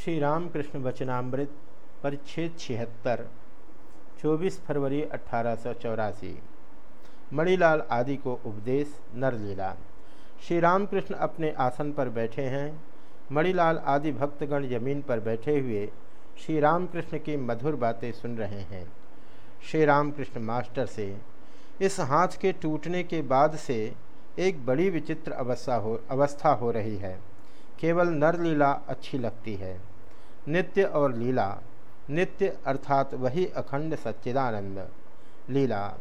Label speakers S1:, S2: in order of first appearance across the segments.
S1: श्री रामकृष्ण वचनामृत परिच्छेद छिहत्तर 24 फरवरी अठारह सौ चौरासी। मणिलाल आदि को उपदेश, नरलीला। श्री रामकृष्ण अपने आसन पर बैठे हैं। मणिलाल आदि भक्तगण ज़मीन पर बैठे हुए श्री रामकृष्ण की मधुर बातें सुन रहे हैं। श्री रामकृष्ण मास्टर से, इस हाथ के टूटने के बाद से एक बड़ी विचित्र अवस्था हो अवस्था हो रही है। केवल नर लीला अच्छी लगती है। नित्य और लीला। नित्य अर्थात वही अखंड सच्चिदानंद। लीला।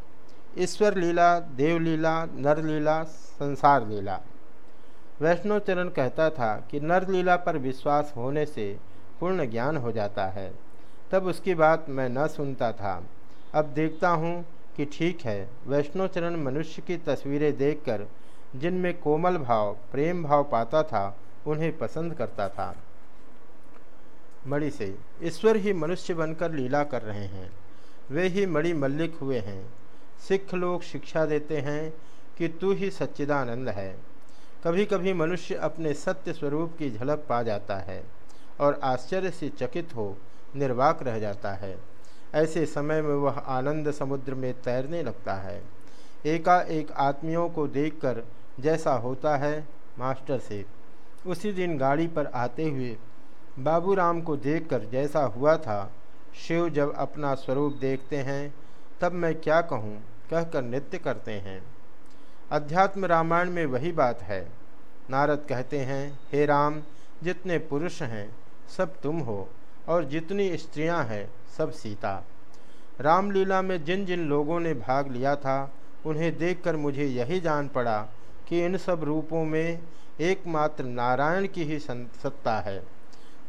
S1: ईश्वर लीला, देव लीला, नर लीला, संसार लीला। वैष्णव चरण कहता था कि नर लीला पर विश्वास होने से पूर्ण ज्ञान हो जाता है। तब उसकी बात मैं न सुनता था। अब देखता हूँ कि ठीक है, वैष्णव चरण मनुष्य की तस्वीरें देखकर जिनमें कोमल भाव, प्रेम भाव पाता था उन्हें पसंद करता था। मणि से, ईश्वर ही मनुष्य बनकर लीला कर रहे हैं। वे ही मणि मल्लिक हुए हैं। सिख लोग शिक्षा देते हैं कि तू ही सच्चिदानंद है। कभी कभी मनुष्य अपने सत्य स्वरूप की झलक पा जाता है और आश्चर्य से चकित हो, निर्वाक रह जाता है। ऐसे समय में वह आनंद समुद्र में तैरने लगता है। एकाएक आत्मियों को देखकर जैसा होता है, मास्टर से उसी दिन गाड़ी पर आते हुए बाबूराम को देखकर जैसा हुआ था, शिव जब अपना स्वरूप देखते हैं, तब मैं क्या कहूँ, कहकर नृत्य करते हैं। अध्यात्म रामायण में वही बात है। नारद कहते हैं, हे राम, जितने पुरुष हैं, सब तुम हो, और जितनी स्त्रियाँ हैं, सब सीता। रामलीला में जिन जिन लोगों ने भाग लिया था, उन्हें देखकर मुझे यही जान पड़ा कि इन सब रूपों में एकमात्र नारायण की ही सत्ता है।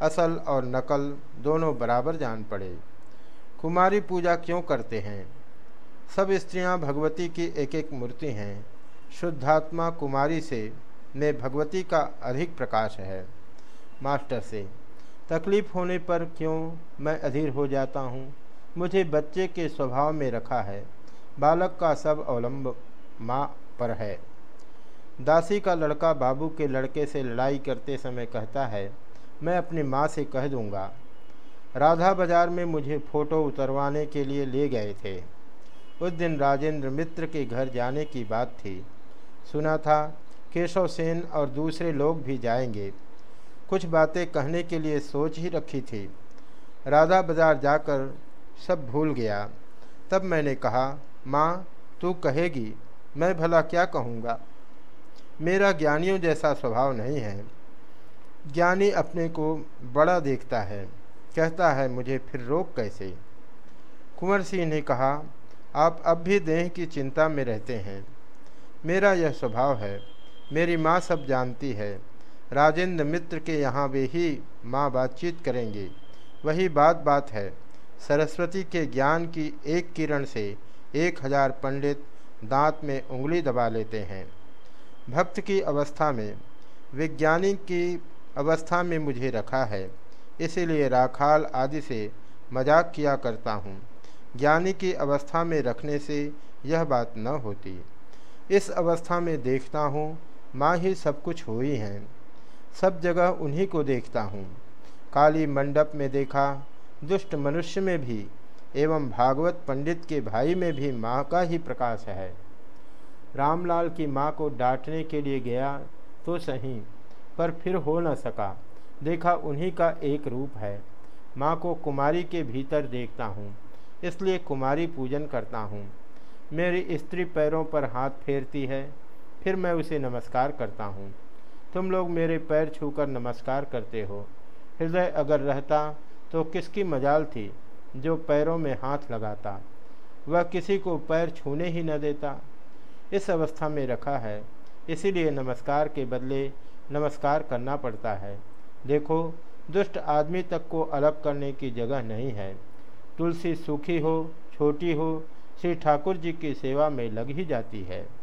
S1: असल और नकल दोनों बराबर जान पड़े। कुमारी पूजा क्यों करते हैं? सब स्त्रियाँ भगवती की एक एक मूर्ति हैं। शुद्धात्मा कुमारी से में भगवती का अधिक प्रकाश है। मास्टर से, तकलीफ़ होने पर क्यों मैं अधीर हो जाता हूँ? मुझे बच्चे के स्वभाव में रखा है। बालक का सब अवलंब माँ पर है। दासी का लड़का बाबू के लड़के से लड़ाई करते समय कहता है, मैं अपनी माँ से कह दूँगा। राधा बाज़ार में मुझे फ़ोटो उतरवाने के लिए ले गए थे। उस दिन राजेंद्र मित्र के घर जाने की बात थी। सुना था, केशव सेन और दूसरे लोग भी जाएँगे। कुछ बातें कहने के लिए सोच ही रखी थी। राधा बाज़ार जाकर सब भूल गया। तब मैंने कहा, माँ, तू कहेगी, मैं भला क्या कहूँगा? मेरा ज्ञानियों जैसा स्वभाव नहीं है। ज्ञानी अपने को बड़ा देखता है, कहता है, मुझे फिर रोक कैसे? कुंवर सिंह ने कहा, आप अब भी देह की चिंता में रहते हैं। मेरा यह स्वभाव है। मेरी माँ सब जानती है। राजेंद्र मित्र के यहाँ वे ही माँ बातचीत करेंगे। वही बात बात है। सरस्वती के ज्ञान की एक किरण से एक हज़ार पंडित दांत में उंगली दबा लेते हैं। भक्त की अवस्था में, विज्ञानी की अवस्था में मुझे रखा है। इसीलिए राखाल आदि से मज़ाक किया करता हूँ। ज्ञानी की अवस्था में रखने से यह बात न होती। इस अवस्था में देखता हूँ, माँ ही सब कुछ हुई हैं। सब जगह उन्हीं को देखता हूँ। काली मंडप में देखा, दुष्ट मनुष्य में भी, एवं भागवत पंडित के भाई में भी माँ का ही प्रकाश है। रामलाल की माँ को डांटने के लिए गया तो सही, पर फिर हो न सका। देखा उन्हीं का एक रूप है। माँ को कुमारी के भीतर देखता हूँ, इसलिए कुमारी पूजन करता हूँ। मेरी स्त्री पैरों पर हाथ फेरती है, फिर मैं उसे नमस्कार करता हूँ। तुम लोग मेरे पैर छूकर नमस्कार करते हो। हृदय अगर रहता तो किसकी मजाल थी जो पैरों में हाथ लगाता? वह किसी को पैर छूने ही न देता। इस अवस्था में रखा है। इसीलिए नमस्कार के बदले नमस्कार करना पड़ता है। देखो, दुष्ट आदमी तक को अलग करने की जगह नहीं है। तुलसी सूखी हो, छोटी हो, श्री ठाकुर जी की सेवा में लग ही जाती है।